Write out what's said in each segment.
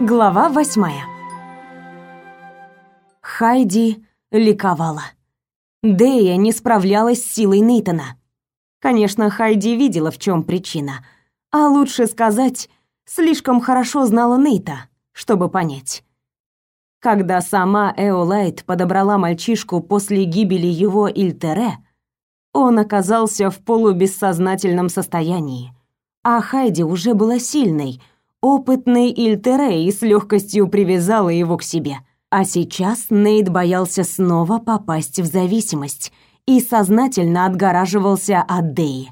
Глава восьмая. Хайди ликовала. Дэя не справлялась с силой Нейтона. Конечно, Хайди видела, в чем причина, а лучше сказать, слишком хорошо знала Нейта, чтобы понять. Когда сама Эолайт подобрала мальчишку после гибели его Ильтере, он оказался в полубессознательном состоянии, а Хайди уже была сильной, опытной Ильтере и с легкостью привязала его к себе. А сейчас Нейт боялся снова попасть в зависимость и сознательно отгораживался от Деи.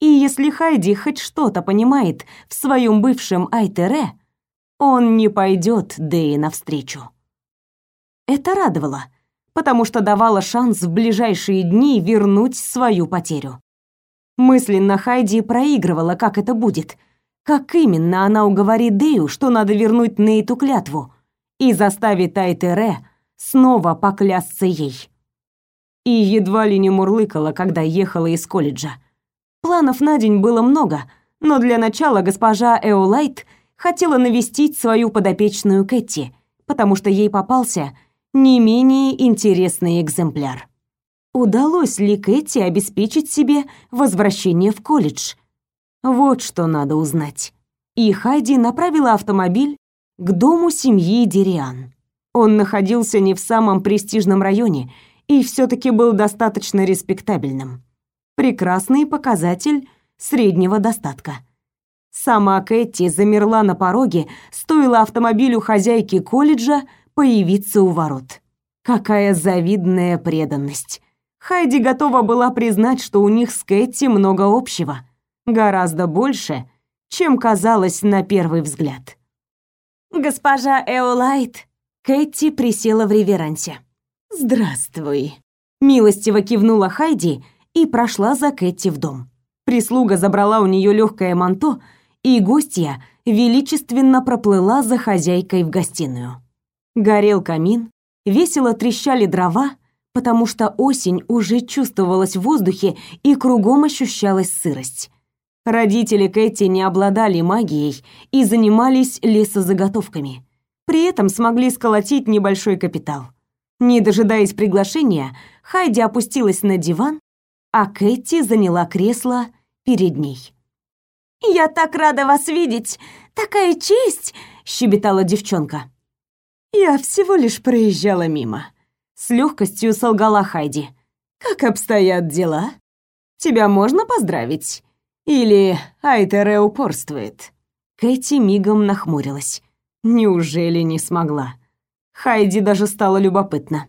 И если Хайди хоть что-то понимает в своем бывшем Айтере, он не пойдет Деи навстречу. Это радовало, потому что давало шанс в ближайшие дни вернуть свою потерю. Мысленно Хайди проигрывала, как это будет, как именно она уговорит Дею, что надо вернуть Нейту клятву, и заставит Айтере снова поклясться ей. И едва ли не мурлыкала, когда ехала из колледжа. Планов на день было много, но для начала госпожа Эолайт хотела навестить свою подопечную Кэти, потому что ей попался не менее интересный экземпляр. Удалось ли Кэти обеспечить себе возвращение в колледж? Вот что надо узнать. И Хайди направила автомобиль к дому семьи Дериан. Он находился не в самом престижном районе и все таки был достаточно респектабельным. Прекрасный показатель среднего достатка. Сама Кэти замерла на пороге, стоило автомобилю хозяйки колледжа появиться у ворот. Какая завидная преданность. Хайди готова была признать, что у них с Кэти много общего, гораздо больше, чем казалось на первый взгляд. «Госпожа Эолайт!» Кэти присела в реверансе. «Здравствуй!» Милостиво кивнула Хайди и прошла за Кэти в дом. Прислуга забрала у нее легкое манто, и гостья величественно проплыла за хозяйкой в гостиную. Горел камин, весело трещали дрова, потому что осень уже чувствовалась в воздухе и кругом ощущалась сырость. Родители Кэти не обладали магией и занимались лесозаготовками. При этом смогли сколотить небольшой капитал. Не дожидаясь приглашения, Хайди опустилась на диван, а Кэти заняла кресло перед ней. «Я так рада вас видеть! Такая честь!» — щебетала девчонка. «Я всего лишь проезжала мимо», — с легкостью солгала Хайди. «Как обстоят дела? Тебя можно поздравить?» Или Айтере упорствует?» Кэти мигом нахмурилась. Неужели не смогла? Хайди даже стало любопытно.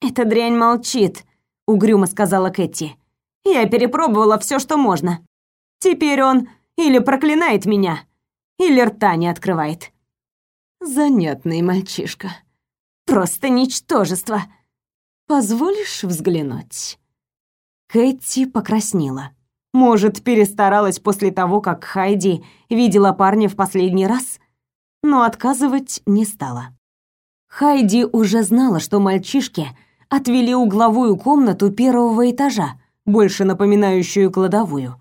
«Эта дрянь молчит», — угрюмо сказала Кэти. «Я перепробовала все, что можно. Теперь он или проклинает меня, или рта не открывает». «Занятный мальчишка. Просто ничтожество. Позволишь взглянуть?» Кэти покраснела. Может, перестаралась после того, как Хайди видела парня в последний раз, но отказывать не стала. Хайди уже знала, что мальчишки отвели угловую комнату первого этажа, больше напоминающую кладовую.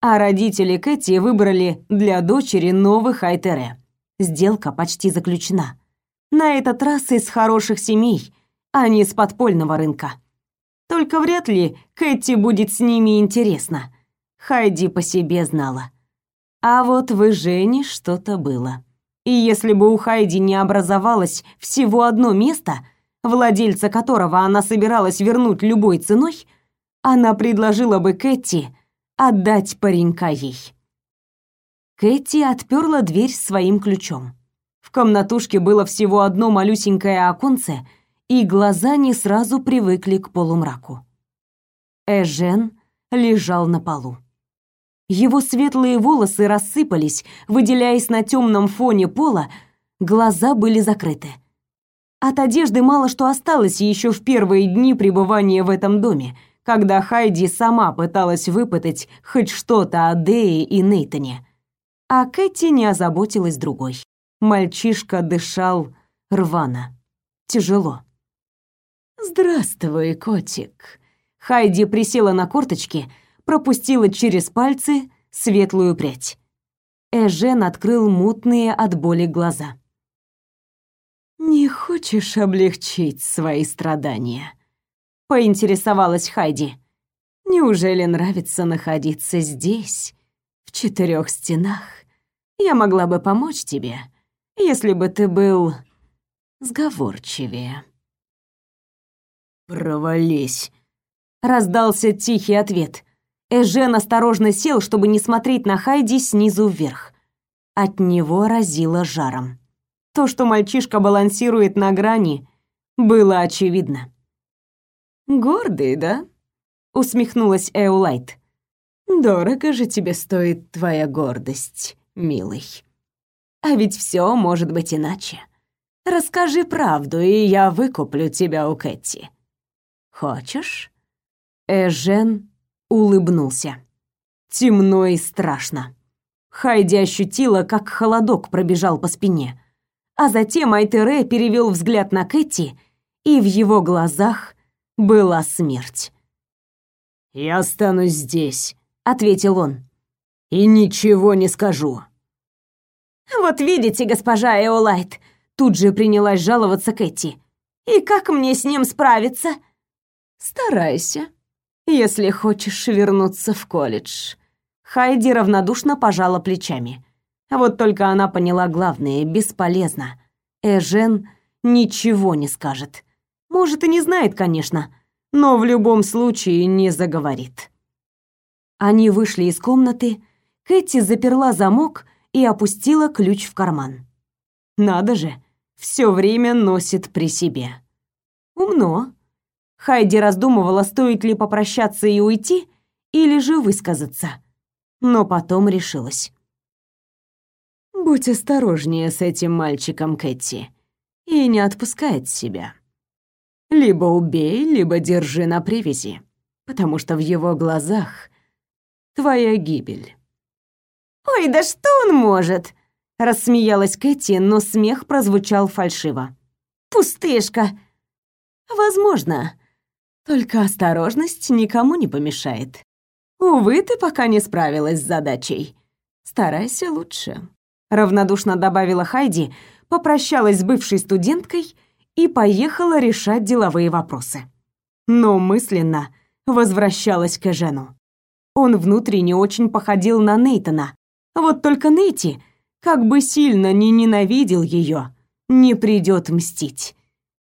А родители Кэти выбрали для дочери новый Хайтере. Сделка почти заключена. На этот раз из хороших семей, а не с подпольного рынка. Только вряд ли Кэти будет с ними интересно. Хайди по себе знала. А вот в Жене что-то было. И если бы у Хайди не образовалось всего одно место, владельца которого она собиралась вернуть любой ценой, она предложила бы Кэти отдать паренька ей. Кэти отперла дверь своим ключом. В комнатушке было всего одно малюсенькое оконце, и глаза не сразу привыкли к полумраку. Эжен лежал на полу. Его светлые волосы рассыпались, выделяясь на темном фоне пола, глаза были закрыты. От одежды мало что осталось еще в первые дни пребывания в этом доме, когда Хайди сама пыталась выпытать хоть что-то о Дее и Нейтане. А Кэти не озаботилась другой. Мальчишка дышал рвано, тяжело. «Здравствуй, котик». Хайди присела на корточки, пропустила через пальцы светлую прядь. Эжен открыл мутные от боли глаза. «Не хочешь облегчить свои страдания?» — поинтересовалась Хайди. «Неужели нравится находиться здесь, в четырех стенах? Я могла бы помочь тебе, если бы ты был сговорчивее». «Провались», — раздался тихий ответ. Эжен осторожно сел, чтобы не смотреть на Хайди снизу вверх. От него разило жаром. То, что мальчишка балансирует на грани, было очевидно. «Гордый, да?» — усмехнулась Эулайт. «Дорого же тебе стоит твоя гордость, милый. А ведь все может быть иначе. Расскажи правду, и я выкуплю тебя у Кэти. Хочешь?» Эжен улыбнулся. Темно и страшно. Хайди ощутила, как холодок пробежал по спине. А затем Айтере перевел взгляд на Кэти, и в его глазах была смерть. «Я останусь здесь», — ответил он. «И ничего не скажу». «Вот видите, госпожа Эолайт», — тут же принялась жаловаться Кэти. «И как мне с ним справиться?» «Старайся», если хочешь вернуться в колледж». Хайди равнодушно пожала плечами. Вот только она поняла главное — бесполезно. Эжен ничего не скажет. Может, и не знает, конечно, но в любом случае не заговорит. Они вышли из комнаты, Кэти заперла замок и опустила ключ в карман. Надо же, все время носит при себе. Умно. Хайди раздумывала, стоит ли попрощаться и уйти, или же высказаться. Но потом решилась. «Будь осторожнее с этим мальчиком, Кэти, и не отпускай от себя. Либо убей, либо держи на привязи, потому что в его глазах твоя гибель». «Ой, да что он может?» — рассмеялась Кэти, но смех прозвучал фальшиво. «Пустышка!» «Возможно, только осторожность никому не помешает. Увы, ты пока не справилась с задачей. Старайся лучше. Равнодушно добавила Хайди, попрощалась с бывшей студенткой и поехала решать деловые вопросы. Но мысленно возвращалась к Эжену. Он внутренне очень походил на Нейтона. Вот только Нейти, как бы сильно не ненавидел ее, не придет мстить.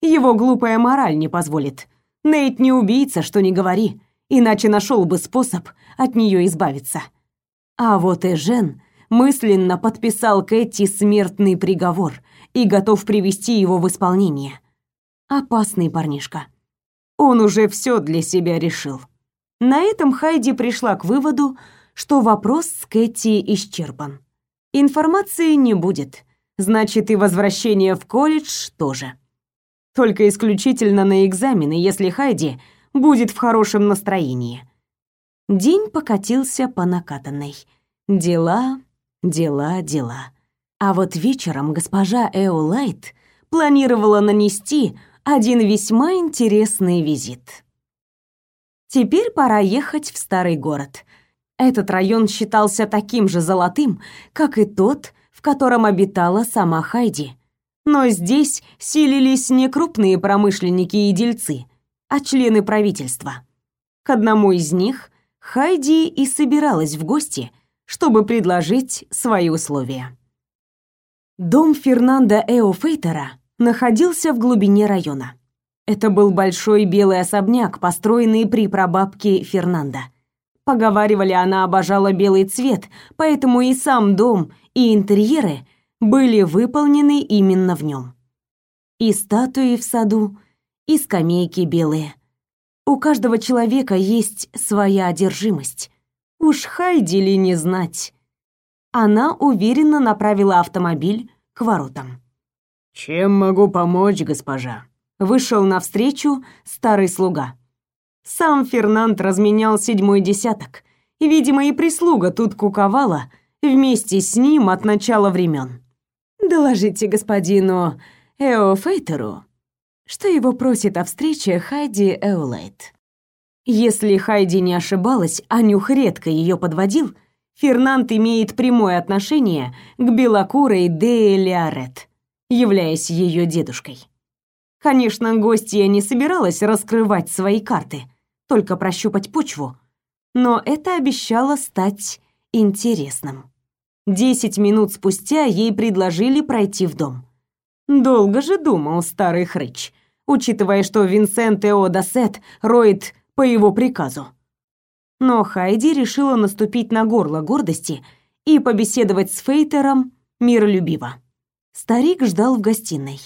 Его глупая мораль не позволит. Нейт не убийца, что не говори, иначе нашел бы способ от нее избавиться. А вот и Жен мысленно подписал Кэти смертный приговор и готов привести его в исполнение. Опасный парнишка. Он уже все для себя решил. На этом Хайди пришла к выводу, что вопрос с Кэти исчерпан. Информации не будет, значит и возвращение в колледж тоже. Только исключительно на экзамены, если Хайди будет в хорошем настроении. День покатился по накатанной. Дела, дела, дела. А вот вечером госпожа Эолайт планировала нанести один весьма интересный визит. Теперь пора ехать в старый город. Этот район считался таким же золотым, как и тот, в котором обитала сама Хайди. Но здесь селились не крупные промышленники и дельцы, а члены правительства. К одному из них Хайди и собиралась в гости, чтобы предложить свои условия. Дом Фернанда Эофейтера находился в глубине района. Это был большой белый особняк, построенный при прабабке Фернанда. Поговаривали, она обожала белый цвет, поэтому и сам дом, и интерьеры были выполнены именно в нем. И статуи в саду, и скамейки белые. У каждого человека есть своя одержимость. Уж Хайди ли не знать. Она уверенно направила автомобиль к воротам. «Чем могу помочь, госпожа?» Вышел навстречу старый слуга. Сам Фернанд разменял седьмой десяток, и, видимо, и прислуга тут куковала вместе с ним от начала времен. Доложите господину Эофейтеру, что его просит о встрече Хайди Эолайт. Если Хайди не ошибалась, а нюх редко ее подводил, Фернанд имеет прямое отношение к белокурой Де Леорет, являясь ее дедушкой. Конечно, гостья не собиралась раскрывать свои карты, только прощупать почву, но это обещало стать интересным. Десять минут спустя ей предложили пройти в дом. Долго же думал старый хрыч, учитывая, что Винсент Эо Дассет роет по его приказу. Но Хайди решила наступить на горло гордости и побеседовать с Фейтером миролюбиво. Старик ждал в гостиной.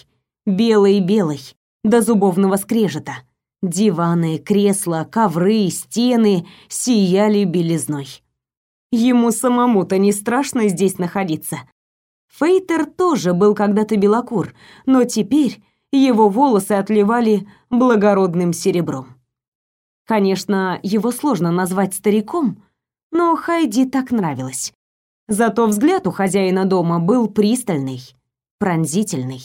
Белый-белый, до зубовного скрежета. Диваны, кресла, ковры, стены сияли белизной. Ему самому-то не страшно здесь находиться. Фейтер тоже был когда-то белокур, но теперь его волосы отливали благородным серебром. Конечно, его сложно назвать стариком, но Хайди так нравилось. Зато взгляд у хозяина дома был пристальный, пронзительный.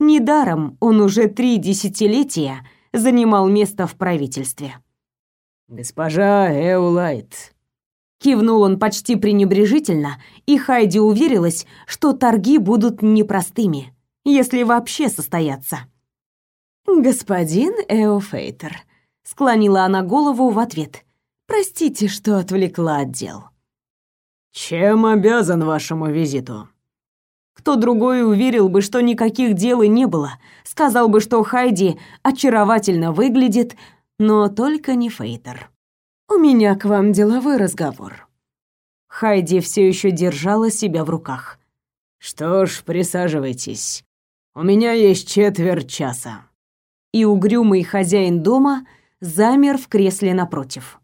Недаром он уже три десятилетия занимал место в правительстве. «Госпожа Эулайт», Кивнул он почти пренебрежительно, и Хайди уверилась, что торги будут непростыми, если вообще состоятся. «Господин Эофейтер», Склонила она голову в ответ. Простите, что отвлекла от дел. Чем обязан вашему визиту? Кто другой уверил бы, что никаких дел и не было, сказал бы, что Хайди очаровательно выглядит, но только не Фейтер. У меня к вам деловой разговор. Хайди все еще держала себя в руках. Что ж, присаживайтесь. У меня есть четверть часа. И угрюмый хозяин дома замер в кресле напротив.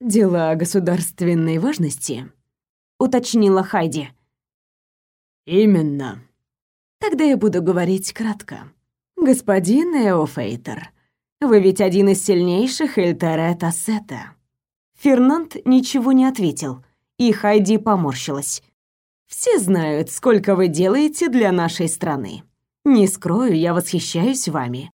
«Дела государственной важности?» — уточнила Хайди. «Именно». «Тогда я буду говорить кратко. Господин Эофейтер, вы ведь один из сильнейших Эльтере Тассета». Фернанд ничего не ответил, и Хайди поморщилась. «Все знают, сколько вы делаете для нашей страны. Не скрою, я восхищаюсь вами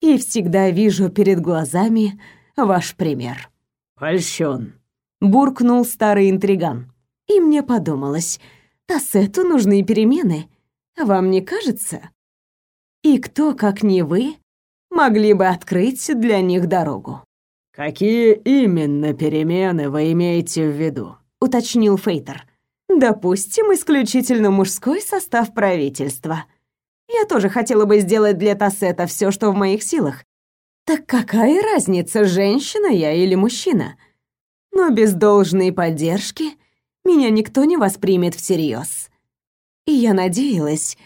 и всегда вижу перед глазами ваш пример». «Польщен», — буркнул старый интриган. И мне подумалось, Тассету нужны перемены, вам не кажется? И кто, как не вы, могли бы открыть для них дорогу?» «Какие именно перемены вы имеете в виду?» — уточнил Фейтер. «Допустим, исключительно мужской состав правительства», я тоже хотела бы сделать для Тассета все, что в моих силах. Так какая разница, женщина я или мужчина? Но без должной поддержки меня никто не воспримет всерьез. И я надеялась...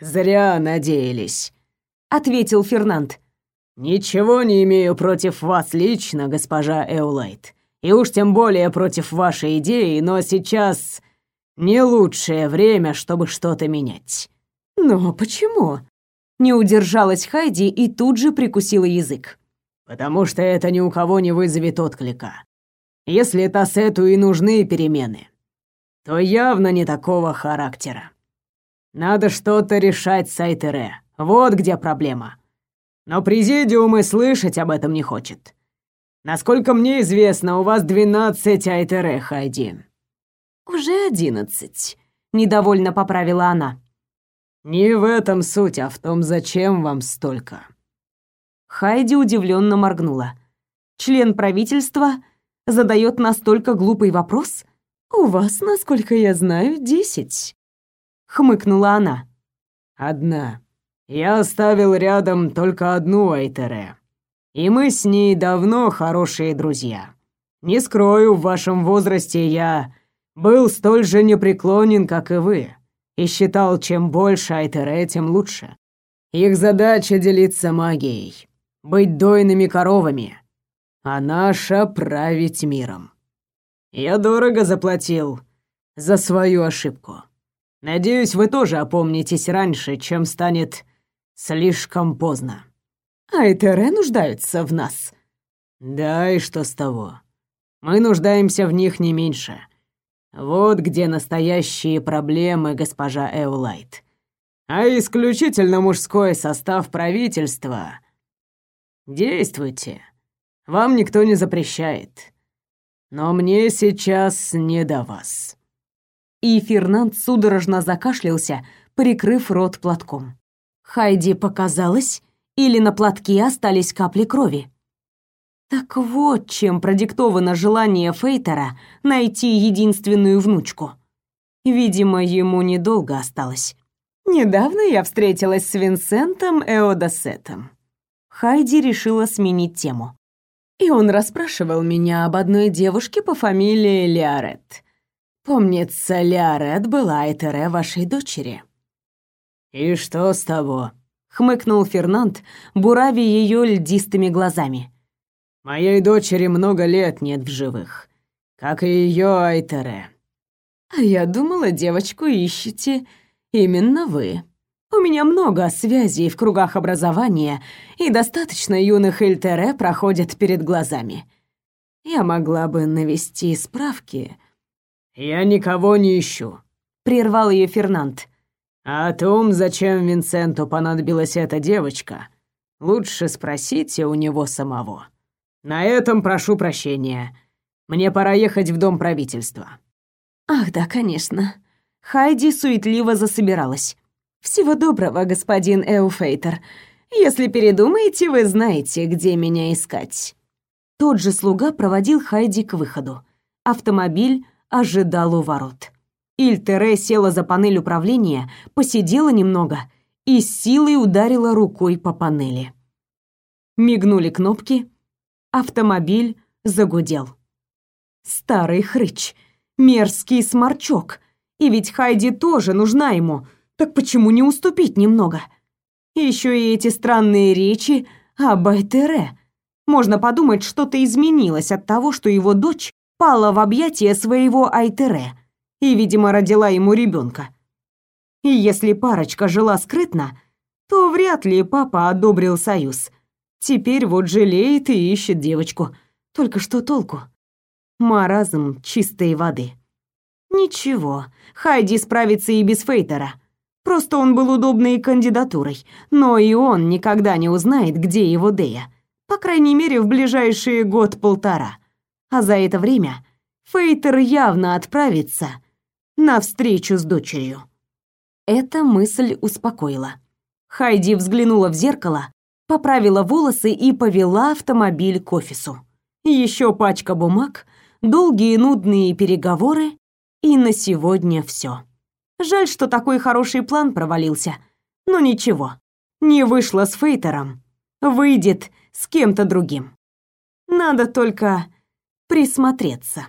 «Зря надеялись», — ответил Фернанд. «Ничего не имею против вас лично, госпожа Эулайт, и уж тем более против вашей идеи, но сейчас не лучшее время, чтобы что-то менять. «Но почему?» Не удержалась Хайди и тут же прикусила язык. «Потому что это ни у кого не вызовет отклика. Если Тассету и нужны перемены, то явно не такого характера. Надо что-то решать с Айтере. Вот где проблема. Но Президиум и слышать об этом не хочет. Насколько мне известно, у вас двенадцать Айтере, Хайди». «Уже одиннадцать», — недовольно поправила она. Не в этом суть, а в том, зачем вам столько. Хайди удивленно моргнула. Член правительства задает настолько глупый вопрос? У вас, насколько я знаю, десять. Хмыкнула она. Одна. Я оставил рядом только одну Айтере. И мы с ней давно хорошие друзья. Не скрою, в вашем возрасте я был столь же непреклонен, как и вы и считал, чем больше Айтере, тем лучше. Их задача делиться магией, быть дойными коровами, а наша — править миром. Я дорого заплатил за свою ошибку. Надеюсь, вы тоже опомнитесь раньше, чем станет слишком поздно. Айтере нуждаются в нас. Да, и что с того? Мы нуждаемся в них не меньше. Вот где настоящие проблемы, госпожа Эулайт. А исключительно мужской состав правительства. Действуйте. Вам никто не запрещает. Но мне сейчас не до вас». И Фернанд судорожно закашлялся, прикрыв рот платком. Хайди показалось, или на платке остались капли крови. Так вот, чем продиктовано желание Фейтера найти единственную внучку. Видимо, ему недолго осталось. Недавно я встретилась с Винсентом Эодосетом. Хайди решила сменить тему. И он расспрашивал меня об одной девушке по фамилии Лиарет. Помнится, Лиарет была Этере вашей дочери. «И что с того?» — хмыкнул Фернанд, бурави ее льдистыми глазами. «Моей дочери много лет нет в живых, как и ее Айтере». «А я думала, девочку ищете именно вы. У меня много связей в кругах образования, и достаточно юных Эльтере проходят перед глазами. Я могла бы навести справки». «Я никого не ищу», — прервал ее Фернанд. А о том, зачем Винсенту понадобилась эта девочка, лучше спросите у него самого. На этом прошу прощения. Мне пора ехать в дом правительства. Ах, да, конечно. Хайди суетливо засобиралась. Всего доброго, господин Эуфейтер. Если передумаете, вы знаете, где меня искать. Тот же слуга проводил Хайди к выходу. Автомобиль ожидал у ворот. Ильтере села за панель управления, посидела немного и с силой ударила рукой по панели. Мигнули кнопки, автомобиль загудел. Старый хрыч, мерзкий сморчок. И ведь Хайди тоже нужна ему, так почему не уступить немного? Еще и эти странные речи об Айтере. Можно подумать, что-то изменилось от того, что его дочь пала в объятия своего Айтере и, видимо, родила ему ребенка. И если парочка жила скрытно, то вряд ли папа одобрил союз. Теперь вот жалеет и ищет девочку. Только что толку? Маразм чистой воды. Ничего, Хайди справится и без Фейтера. Просто он был удобной кандидатурой, но и он никогда не узнает, где его Дея. По крайней мере, в ближайшие год-полтора. А за это время Фейтер явно отправится на встречу с дочерью. Эта мысль успокоила. Хайди взглянула в зеркало, поправила волосы и повела автомобиль к офису. Еще пачка бумаг, долгие нудные переговоры, и на сегодня все. Жаль, что такой хороший план провалился. Но ничего, не вышло с Фейтером, выйдет с кем-то другим. Надо только присмотреться.